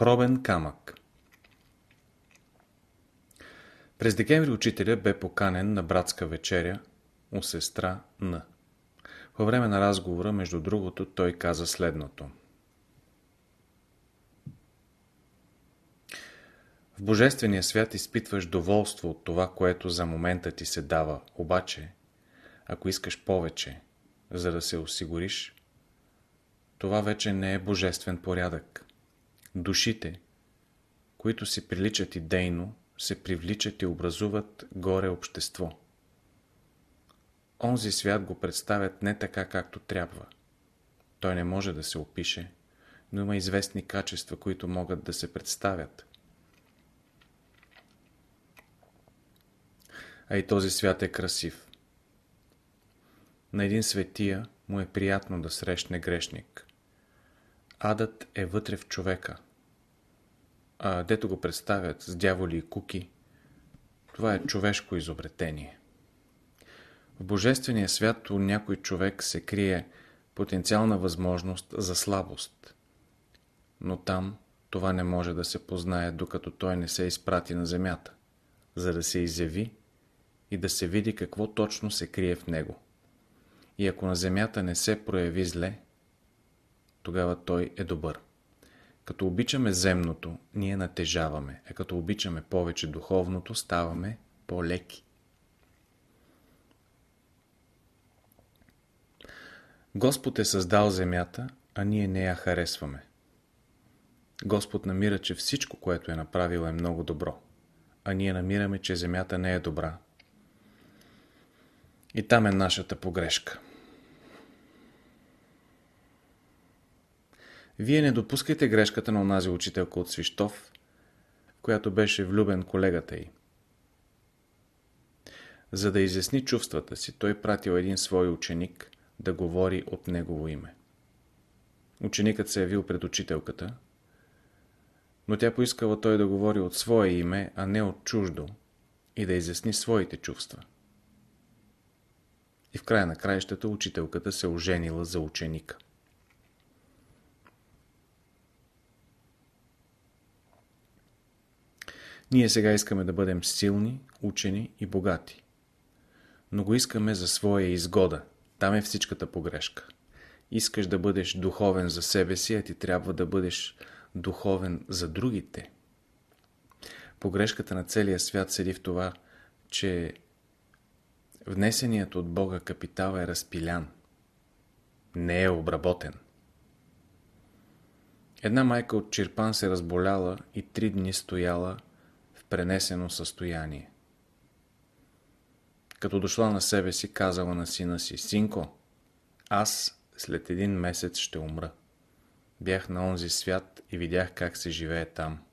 Пробен камък През декември учителя бе поканен на братска вечеря у сестра Н. По време на разговора, между другото, той каза следното. В Божествения свят изпитваш доволство от това, което за момента ти се дава, обаче, ако искаш повече, за да се осигуриш, това вече не е божествен порядък. Душите, които си приличат идейно, се привличат и образуват горе общество. Онзи свят го представят не така, както трябва. Той не може да се опише, но има известни качества, които могат да се представят. А и този свят е красив. На един светия му е приятно да срещне грешник. Адът е вътре в човека. А дето го представят с дяволи и куки, това е човешко изобретение. В Божествения свят у някой човек се крие потенциална възможност за слабост. Но там това не може да се познае, докато той не се изпрати на земята, за да се изяви и да се види какво точно се крие в него. И ако на земята не се прояви зле, тогава той е добър. Като обичаме земното, ние натежаваме, а като обичаме повече духовното, ставаме по-леки. Господ е създал земята, а ние не я харесваме. Господ намира, че всичко, което е направил е много добро, а ние намираме, че земята не е добра. И там е нашата погрешка. Вие не допускайте грешката на онази учителка от Свищов, която беше влюбен колегата й. За да изясни чувствата си, той пратил един свой ученик да говори от негово име. Ученикът се явил пред учителката, но тя поискала той да говори от свое име, а не от чуждо и да изясни своите чувства. И в края на краищата учителката се оженила за ученика. Ние сега искаме да бъдем силни, учени и богати. Но го искаме за своя изгода. Там е всичката погрешка. Искаш да бъдеш духовен за себе си, а ти трябва да бъдеш духовен за другите. Погрешката на целия свят седи в това, че внесеният от Бога капитал е разпилян. Не е обработен. Една майка от Чирпан се разболяла и три дни стояла пренесено състояние. Като дошла на себе си, казала на сина си, Синко, аз след един месец ще умра. Бях на онзи свят и видях как се живее там.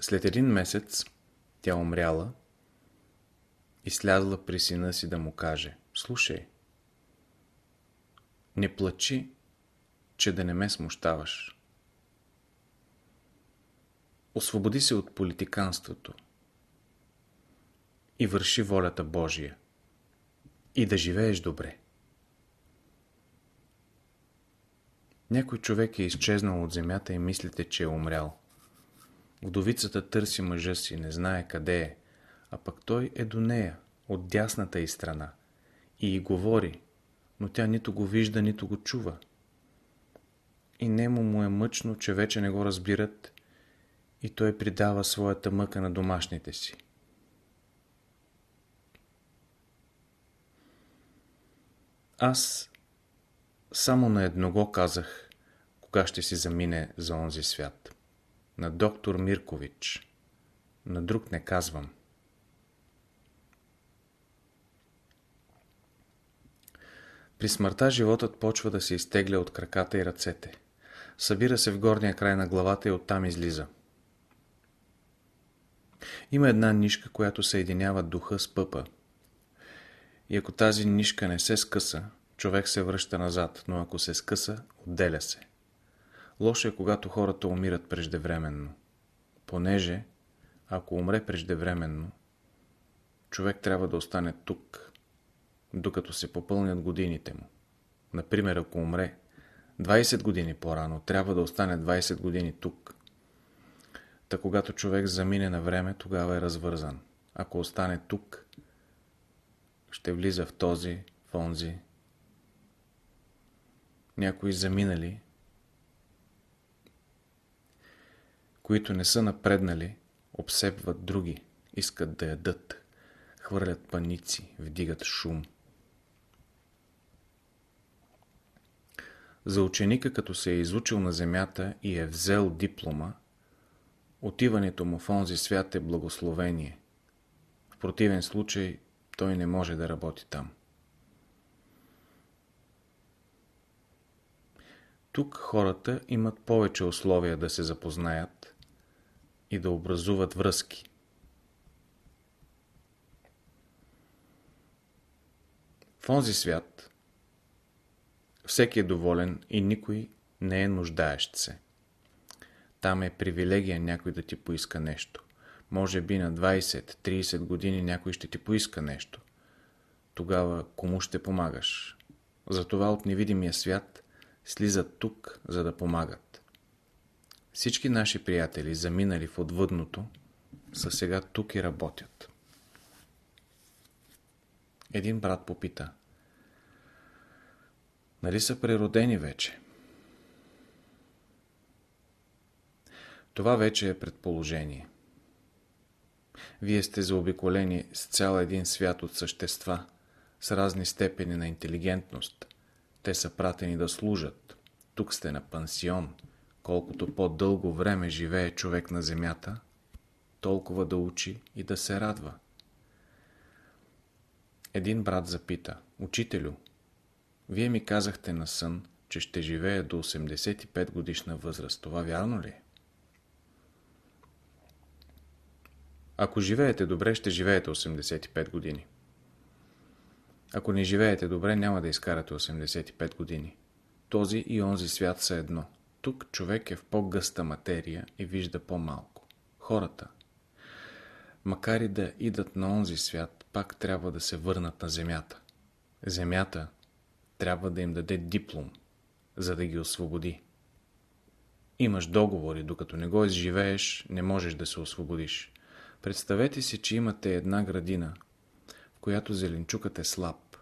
След един месец тя умряла и слязла при сина си да му каже, слушай, не плачи, че да не ме смущаваш. Освободи се от политиканството и върши волята Божия и да живееш добре. Някой човек е изчезнал от земята и мислите, че е умрял. Вдовицата търси мъжа си, не знае къде е, а пък той е до нея, от дясната й страна, и й говори, но тя нито го вижда, нито го чува. И немо му е мъчно, че вече не го разбират и той придава своята мъка на домашните си. Аз само на едного казах, кога ще си замине за онзи свят. На доктор Миркович. На друг не казвам. При смъртта животът почва да се изтегля от краката и ръцете. Събира се в горния край на главата и оттам излиза. Има една нишка, която съединява духа с пъпа. И ако тази нишка не се скъса, човек се връща назад, но ако се скъса, отделя се. Лошо е, когато хората умират преждевременно. Понеже, ако умре преждевременно, човек трябва да остане тук, докато се попълнят годините му. Например, ако умре 20 години по-рано, трябва да остане 20 години тук. Та когато човек замине на време, тогава е развързан. Ако остане тук, ще влиза в този, в онзи. Някои заминали, които не са напреднали, обсебват други, искат да ядат, хвърлят паници, вдигат шум. За ученика, като се е изучил на земята и е взел диплома, отиването му в онзи свят е благословение. В противен случай той не може да работи там. Тук хората имат повече условия да се запознаят и да образуват връзки. В онзи свят всеки е доволен и никой не е нуждаещ се. Там е привилегия някой да ти поиска нещо. Може би на 20-30 години някой ще ти поиска нещо. Тогава кому ще помагаш? Затова от невидимия свят слизат тук, за да помагат. Всички наши приятели, заминали в отвъдното, са сега тук и работят. Един брат попита. Нали са природени вече? Това вече е предположение. Вие сте заобиколени с цял един свят от същества, с разни степени на интелигентност. Те са пратени да служат. Тук сте на пансион. Колкото по-дълго време живее човек на земята, толкова да учи и да се радва. Един брат запита, Учителю, вие ми казахте на сън, че ще живея до 85 годишна възраст. Това вярно ли е? Ако живеете добре, ще живеете 85 години. Ако не живеете добре, няма да изкарате 85 години. Този и онзи свят са едно. Тук човек е в по-гъста материя и вижда по-малко. Хората, макар и да идат на онзи свят, пак трябва да се върнат на земята. Земята трябва да им даде диплом, за да ги освободи. Имаш договори, докато не го изживееш, не можеш да се освободиш. Представете си, че имате една градина, в която зеленчукът е слаб.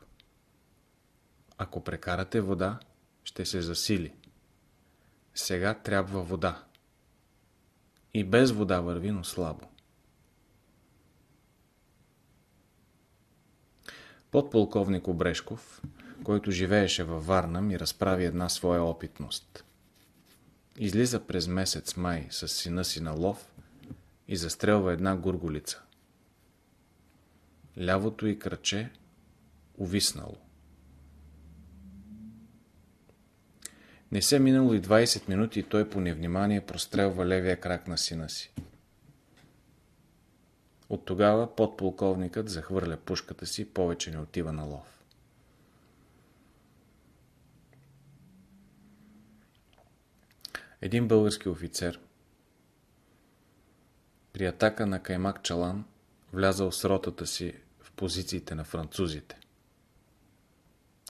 Ако прекарате вода, ще се засили. Сега трябва вода. И без вода върви, но слабо. Подполковник Обрешков, който живееше във Варна, ми разправи една своя опитност. Излиза през месец май с сина си на лов и застрелва една гурголица. Лявото й кръче увиснало. Не се минало и 20 минути и той по невнимание прострелва левия крак на сина си. От тогава подполковникът захвърля пушката си, повече не отива на лов. Един български офицер при атака на Каймак Чалан влязал с ротата си в позициите на французите.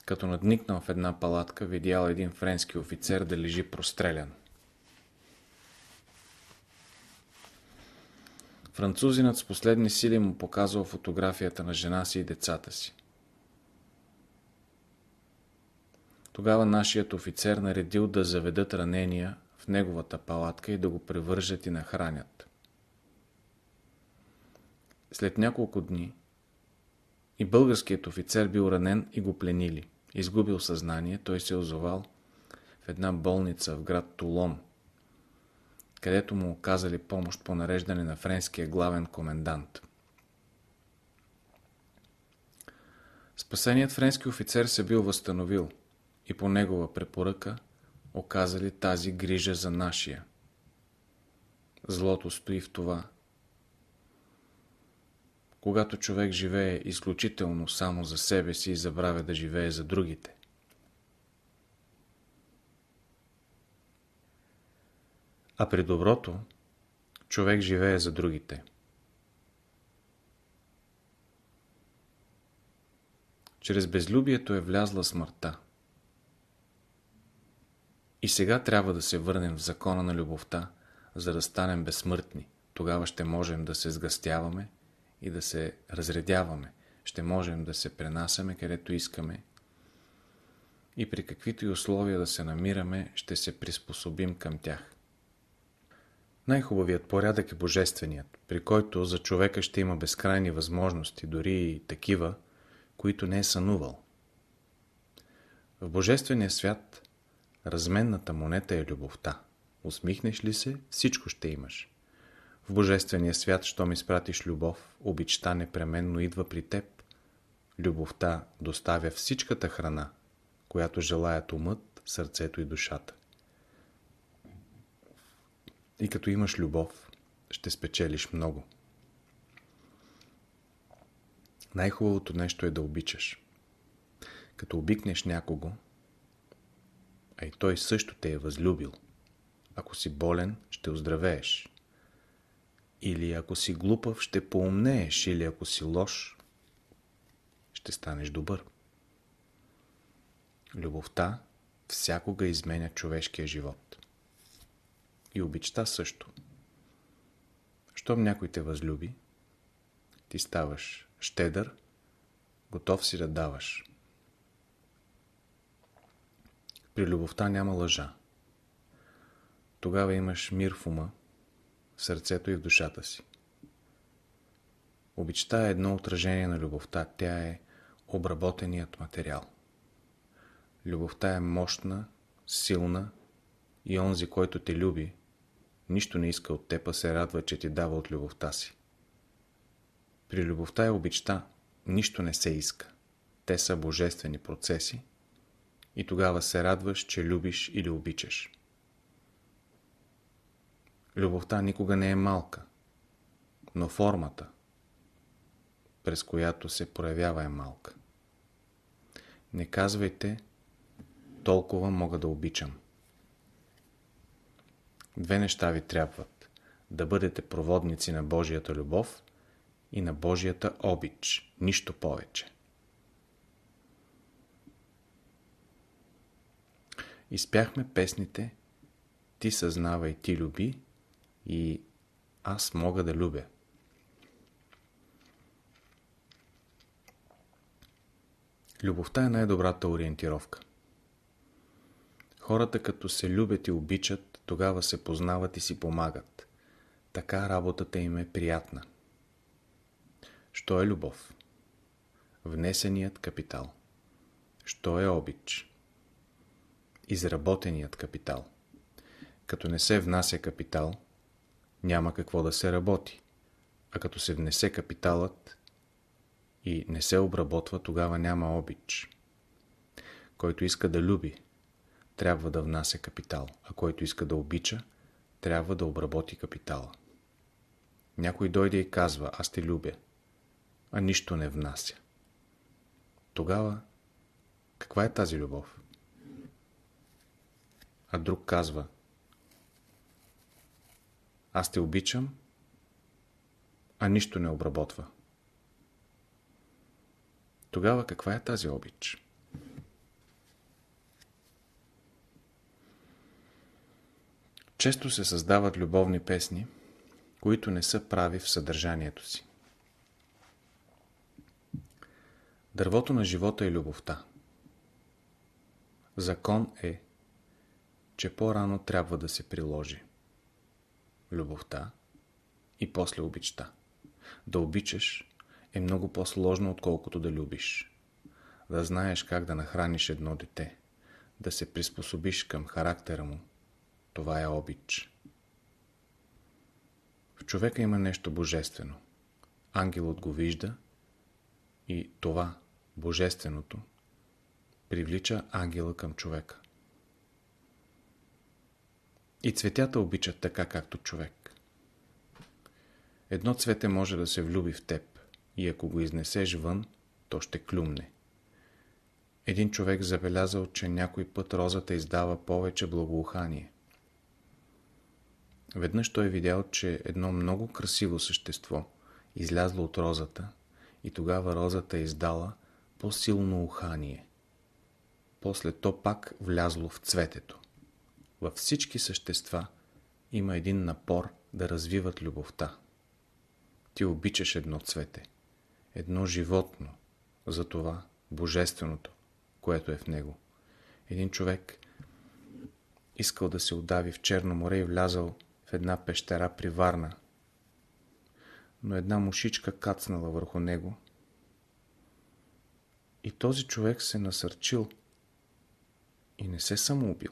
Като надникнал в една палатка, видял един френски офицер да лежи прострелян. Французинът с последни сили му показал фотографията на жена си и децата си. Тогава нашият офицер наредил да заведат ранения в неговата палатка и да го превържат и нахранят. След няколко дни и българският офицер бил ранен и го пленили. Изгубил съзнание, той се озовал в една болница в град Тулон, където му оказали помощ по нареждане на френския главен комендант. Спасеният френски офицер се бил възстановил и по негова препоръка оказали тази грижа за нашия. Злото стои в това. Когато човек живее изключително само за себе си и забравя да живее за другите. А при доброто, човек живее за другите. Чрез безлюбието е влязла смъртта. И сега трябва да се върнем в закона на любовта, за да станем безсмъртни. Тогава ще можем да се сгъстяваме и да се разредяваме. Ще можем да се пренасяме където искаме и при каквито и условия да се намираме, ще се приспособим към тях. Най-хубавият порядък е божественият, при който за човека ще има безкрайни възможности, дори и такива, които не е сънувал. В божествения свят разменната монета е любовта. Усмихнеш ли се, всичко ще имаш. В божествения свят, щом изпратиш любов, обичта непременно идва при теб. Любовта доставя всичката храна, която желаят умът, сърцето и душата. И като имаш любов, ще спечелиш много. Най-хубавото нещо е да обичаш. Като обикнеш някого, а и той също те е възлюбил. Ако си болен, ще оздравееш. Или ако си глупав, ще поумнееш, или ако си лош, ще станеш добър. Любовта всякога изменя човешкия живот. И обичта също. Щом някой те възлюби, ти ставаш щедър, готов си да даваш. При любовта няма лъжа. Тогава имаш мир в ума, в сърцето и в душата си. Обичта е едно отражение на любовта. Тя е обработеният материал. Любовта е мощна, силна и онзи, който те люби, нищо не иска от теб, а се радва, че ти дава от любовта си. При любовта и обичта нищо не се иска. Те са божествени процеси и тогава се радваш, че любиш или обичаш. Любовта никога не е малка, но формата, през която се проявява е малка. Не казвайте, толкова мога да обичам. Две неща ви трябват. Да бъдете проводници на Божията любов и на Божията обич. Нищо повече. Изпяхме песните Ти съзнавай, ти люби и Аз мога да любя. Любовта е най-добрата ориентировка. Хората като се любят и обичат, тогава се познават и си помагат. Така работата им е приятна. Що е любов? Внесеният капитал. Що е обич? Изработеният капитал. Като не се внася капитал, няма какво да се работи. А като се внесе капиталът и не се обработва, тогава няма обич. Който иска да люби, трябва да внася капитал, а който иска да обича, трябва да обработи капитала. Някой дойде и казва, аз те любя, а нищо не внася. Тогава, каква е тази любов? А друг казва, аз те обичам, а нищо не обработва. Тогава каква е тази обич? Често се създават любовни песни, които не са прави в съдържанието си. Дървото на живота е любовта. Закон е, че по-рано трябва да се приложи любовта и после обичта. Да обичаш е много по-сложно, отколкото да любиш. Да знаеш как да нахраниш едно дете, да се приспособиш към характера му, това е обич. В човека има нещо божествено. Ангелът го вижда и това, божественото, привлича ангела към човека. И цветята обичат така, както човек. Едно цвете може да се влюби в теб и ако го изнесеш вън, то ще клюмне. Един човек забелязал, че някой път розата издава повече благоухание. Веднъж той е видял, че едно много красиво същество излязло от розата и тогава розата е издала по-силно ухание. После то пак влязло в цветето. Във всички същества има един напор да развиват любовта. Ти обичаш едно цвете, едно животно, за това божественото, което е в него. Един човек искал да се удави в Черно море и влязал в една пещера при Варна. Но една мушичка кацнала върху него и този човек се насърчил и не се самоубил.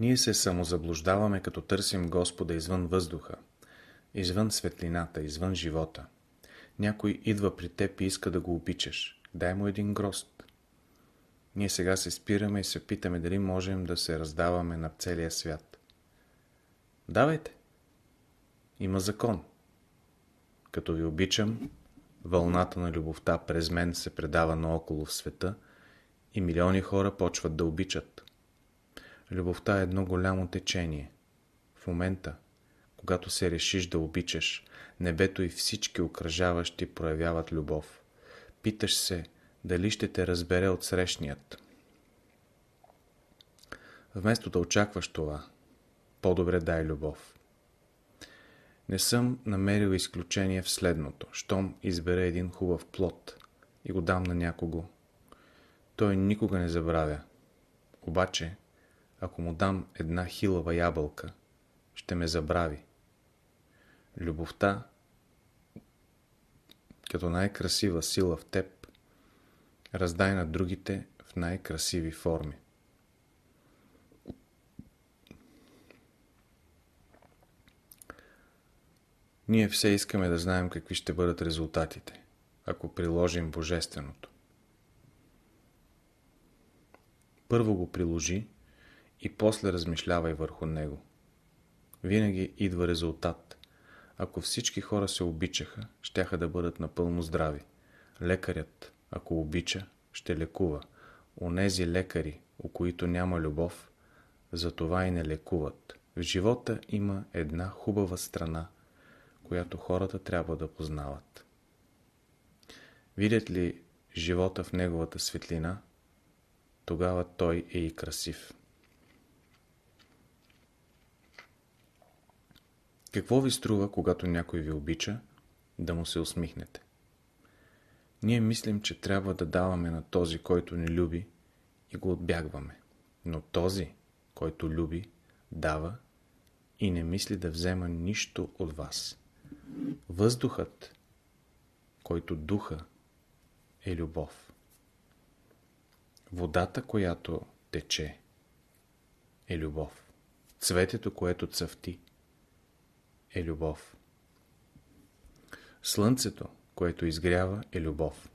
Ние се самозаблуждаваме, като търсим Господа извън въздуха, извън светлината, извън живота. Някой идва при теб и иска да го обичаш. Дай му един грост. Ние сега се спираме и се питаме дали можем да се раздаваме на целия свят. Давайте. Има закон. Като ви обичам, вълната на любовта през мен се предава наоколо в света и милиони хора почват да обичат. Любовта е едно голямо течение. В момента, когато се решиш да обичаш, небето и всички окръжаващи проявяват любов. Питаш се, дали ще те разбере от срещният. Вместо да очакваш това, по-добре дай любов. Не съм намерил изключение в следното. Щом избере един хубав плод и го дам на някого, той никога не забравя. Обаче, ако му дам една хилава ябълка, ще ме забрави. Любовта, като най-красива сила в теб, раздай на другите в най-красиви форми. Ние все искаме да знаем какви ще бъдат резултатите, ако приложим Божественото. Първо го приложи и после размишлявай върху него. Винаги идва резултат. Ако всички хора се обичаха, щяха да бъдат напълно здрави. Лекарят, ако обича, ще лекува. Онези лекари, у които няма любов, за това и не лекуват. В живота има една хубава страна, която хората трябва да познават. Видят ли живота в неговата светлина, тогава той е и красив. Какво ви струва, когато някой ви обича, да му се усмихнете? Ние мислим, че трябва да даваме на този, който ни люби и го отбягваме. Но този, който люби, дава и не мисли да взема нищо от вас. Въздухът, който духа, е любов. Водата, която тече, е любов. Цветето, което цъфти, е любов. Слънцето, което изгрява, е любов.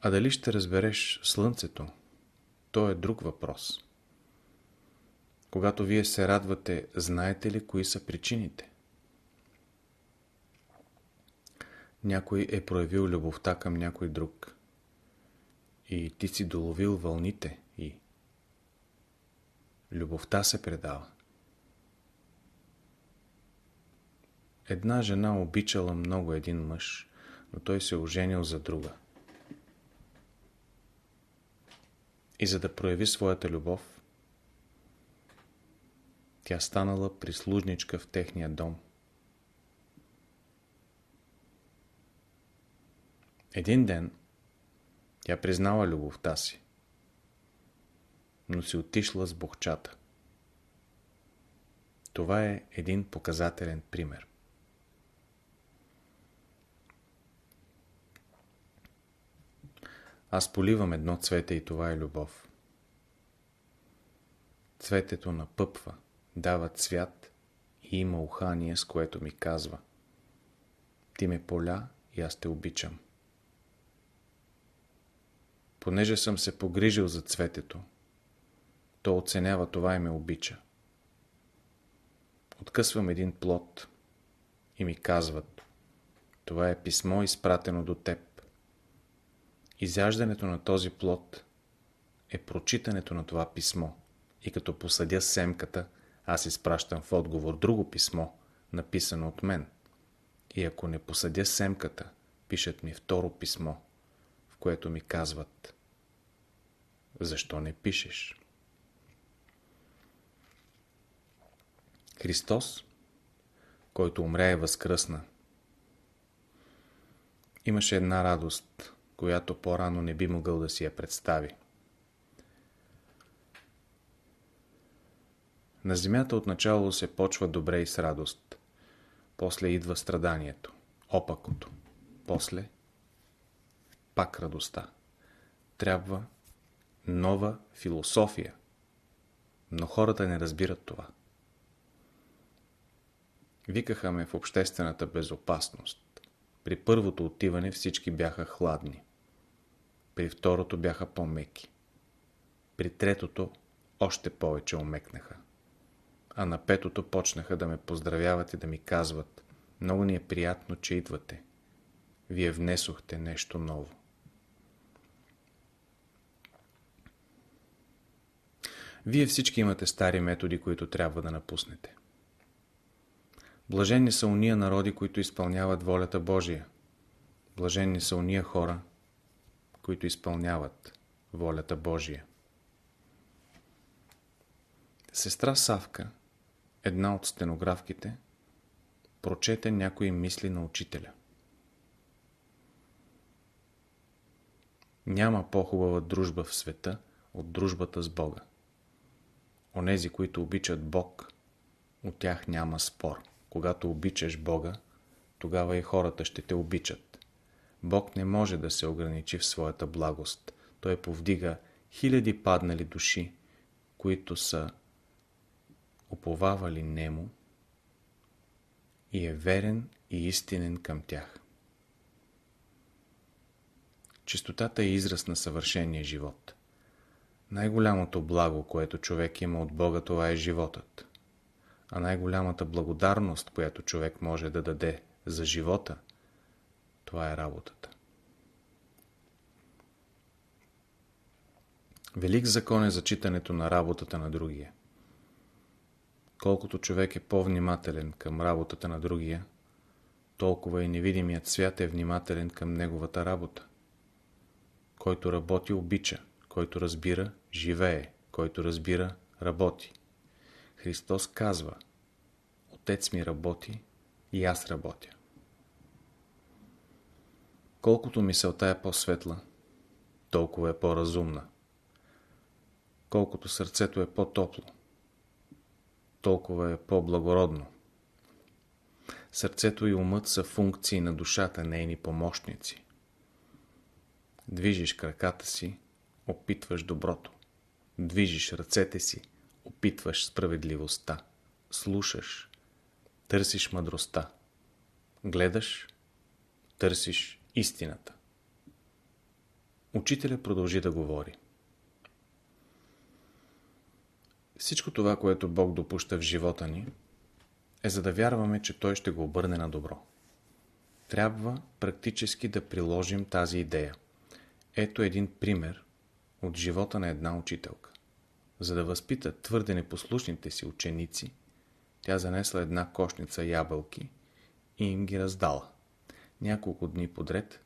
А дали ще разбереш слънцето, то е друг въпрос. Когато вие се радвате, знаете ли кои са причините? Някой е проявил любовта към някой друг. И ти си доловил вълните и любовта се предава. Една жена обичала много един мъж, но той се оженил за друга. И за да прояви своята любов, тя станала прислужничка в техния дом. Един ден тя признала любовта си, но си отишла с бухчата. Това е един показателен пример. Аз поливам едно цвете и това е любов. Цветето напъпва, дава цвят и има ухание, с което ми казва Ти ме поля и аз те обичам. Понеже съм се погрижил за цветето, то оценява това и ме обича. Откъсвам един плод и ми казват Това е писмо изпратено до теб. Изяждането на този плод е прочитането на това писмо. И като посъдя семката, аз изпращам в отговор друго писмо, написано от мен. И ако не посъдя семката, пишат ми второ писмо, в което ми казват Защо не пишеш? Христос, който умря и възкръсна, имаше една радост – която по-рано не би могъл да си я представи. На земята отначало се почва добре и с радост. После идва страданието, опакото. После пак радостта. Трябва нова философия. Но хората не разбират това. Викаха ме в обществената безопасност. При първото отиване всички бяха хладни. При второто бяха по-меки. При третото още повече омекнаха. А на петото почнаха да ме поздравяват и да ми казват Много ни е приятно, че идвате. Вие внесохте нещо ново. Вие всички имате стари методи, които трябва да напуснете. Блаженни са уния народи, които изпълняват волята Божия. Блаженни са уния хора, които изпълняват волята Божия. Сестра Савка, една от стенографките, прочете някои мисли на учителя. Няма по-хубава дружба в света от дружбата с Бога. Онези, които обичат Бог, от тях няма спор. Когато обичаш Бога, тогава и хората ще те обичат. Бог не може да се ограничи в своята благост. Той повдига хиляди паднали души, които са уповавали Нему и е верен и истинен към тях. Чистотата е израз на съвършения живот. Най-голямото благо, което човек има от Бога, това е животът. А най-голямата благодарност, която човек може да даде за живота, това е работата. Велик закон е зачитането на работата на другия. Колкото човек е по-внимателен към работата на другия, толкова и невидимият свят е внимателен към неговата работа. Който работи, обича. Който разбира, живее. Който разбира, работи. Христос казва Отец ми работи и аз работя. Колкото мисълта е по-светла, толкова е по-разумна. Колкото сърцето е по-топло, толкова е по-благородно. Сърцето и умът са функции на душата, нейни помощници. Движиш краката си, опитваш доброто. Движиш ръцете си, опитваш справедливостта. Слушаш, търсиш мъдростта. Гледаш, търсиш истината. Учителя продължи да говори. Всичко това, което Бог допуща в живота ни, е за да вярваме, че Той ще го обърне на добро. Трябва практически да приложим тази идея – ето един пример от живота на една учителка. За да възпита твърде непослушните си ученици, тя занесла една кошница ябълки и им ги раздала. Няколко дни подред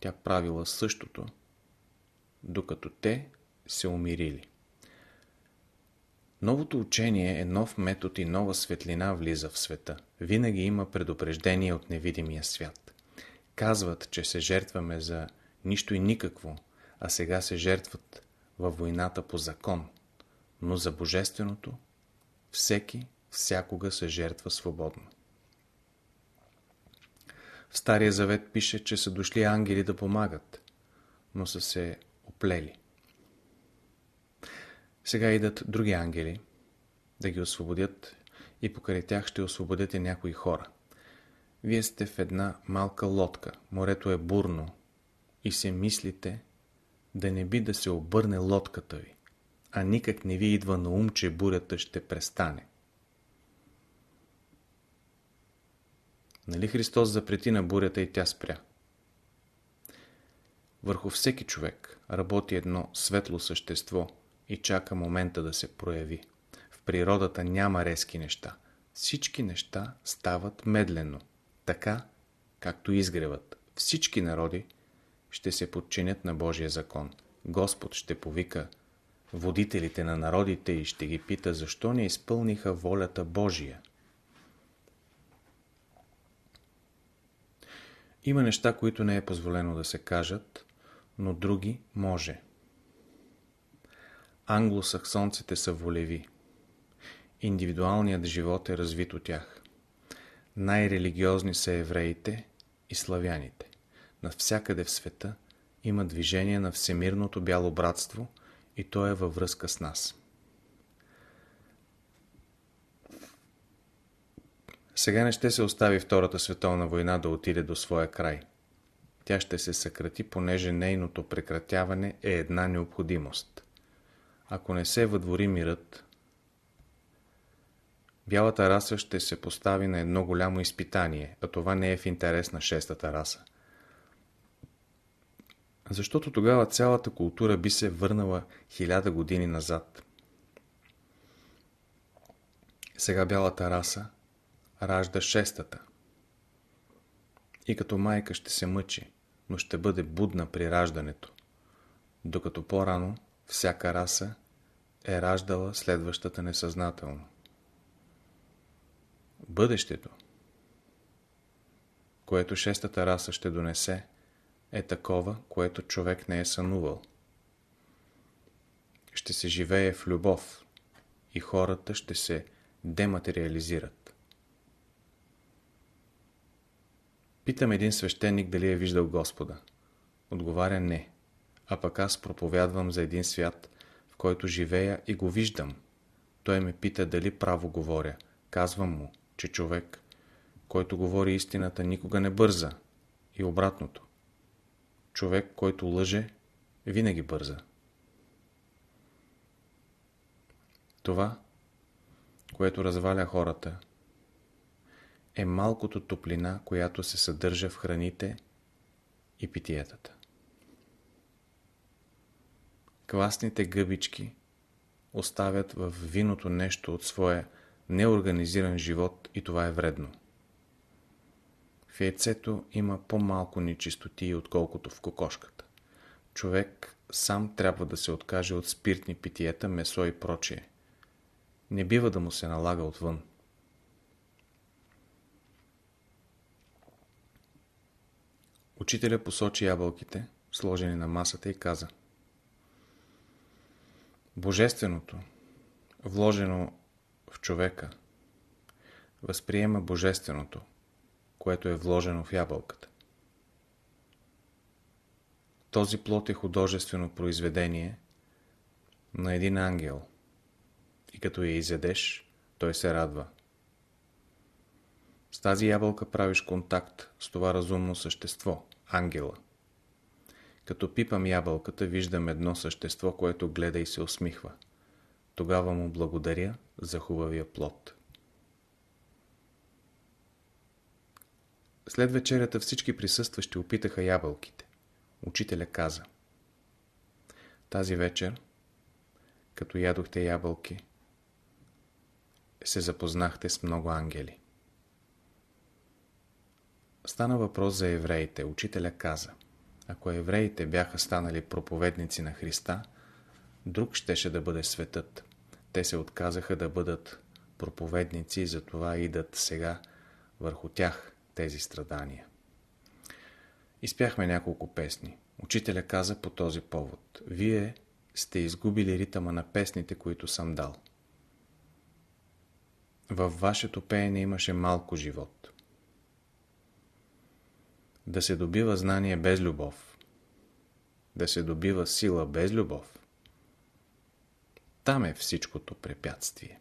тя правила същото, докато те се умирили. Новото учение е нов метод и нова светлина влиза в света. Винаги има предупреждение от невидимия свят. Казват, че се жертваме за нищо и никакво, а сега се жертват във войната по закон. Но за Божественото всеки всякога се жертва свободно. В Стария Завет пише, че са дошли ангели да помагат, но са се оплели. Сега идат други ангели да ги освободят и покрай тях ще освободите някои хора. Вие сте в една малка лодка, морето е бурно, и се мислите да не би да се обърне лодката ви, а никак не ви идва на ум, че бурята ще престане. Нали Христос запрети на бурята и тя спря? Върху всеки човек работи едно светло същество и чака момента да се прояви. В природата няма резки неща. Всички неща стават медленно, така както изгреват. Всички народи ще се подчинят на Божия закон. Господ ще повика водителите на народите и ще ги пита защо не изпълниха волята Божия. Има неща, които не е позволено да се кажат, но други може. Англосаксонците са волеви. Индивидуалният живот е развит от тях. Най-религиозни са евреите и славяните. Навсякъде в света има движение на всемирното бяло братство и то е във връзка с нас. Сега не ще се остави Втората световна война да отиде до своя край. Тя ще се съкрати, понеже нейното прекратяване е една необходимост. Ако не се въдвори мирът, бялата раса ще се постави на едно голямо изпитание, а това не е в интерес на шестата раса. Защото тогава цялата култура би се върнала хиляда години назад. Сега бялата раса ражда шестата. И като майка ще се мъчи, но ще бъде будна при раждането, докато по-рано всяка раса е раждала следващата несъзнателно. Бъдещето, което шестата раса ще донесе, е такова, което човек не е сънувал. Ще се живее в любов и хората ще се дематериализират. Питам един свещеник дали е виждал Господа. Отговаря не, а пък аз проповядвам за един свят, в който живея и го виждам. Той ме пита дали право говоря. Казвам му, че човек, който говори истината, никога не бърза. И обратното. Човек, който лъже, винаги бърза. Това, което разваля хората, е малкото топлина, която се съдържа в храните и питиетата. Квасните гъбички оставят в виното нещо от своя неорганизиран живот и това е вредно. В яйцето има по-малко нечистоти, отколкото в кокошката. Човек сам трябва да се откаже от спиртни питиета, месо и прочие. Не бива да му се налага отвън. Учителя посочи ябълките, сложени на масата и каза Божественото, вложено в човека, възприема Божественото, което е вложено в ябълката. Този плод е художествено произведение на един ангел и като я изядеш, той се радва. С тази ябълка правиш контакт с това разумно същество, ангела. Като пипам ябълката, виждам едно същество, което гледа и се усмихва. Тогава му благодаря за хубавия плод. След вечерята всички присъстващи опитаха ябълките. Учителя каза. Тази вечер, като ядохте ябълки, се запознахте с много ангели. Стана въпрос за евреите. Учителя каза. Ако евреите бяха станали проповедници на Христа, друг щеше да бъде светът. Те се отказаха да бъдат проповедници и затова идат сега върху тях тези страдания. Изпяхме няколко песни. Учителя каза по този повод. Вие сте изгубили ритъма на песните, които съм дал. Във вашето пеене имаше малко живот. Да се добива знание без любов. Да се добива сила без любов. Там е всичкото препятствие.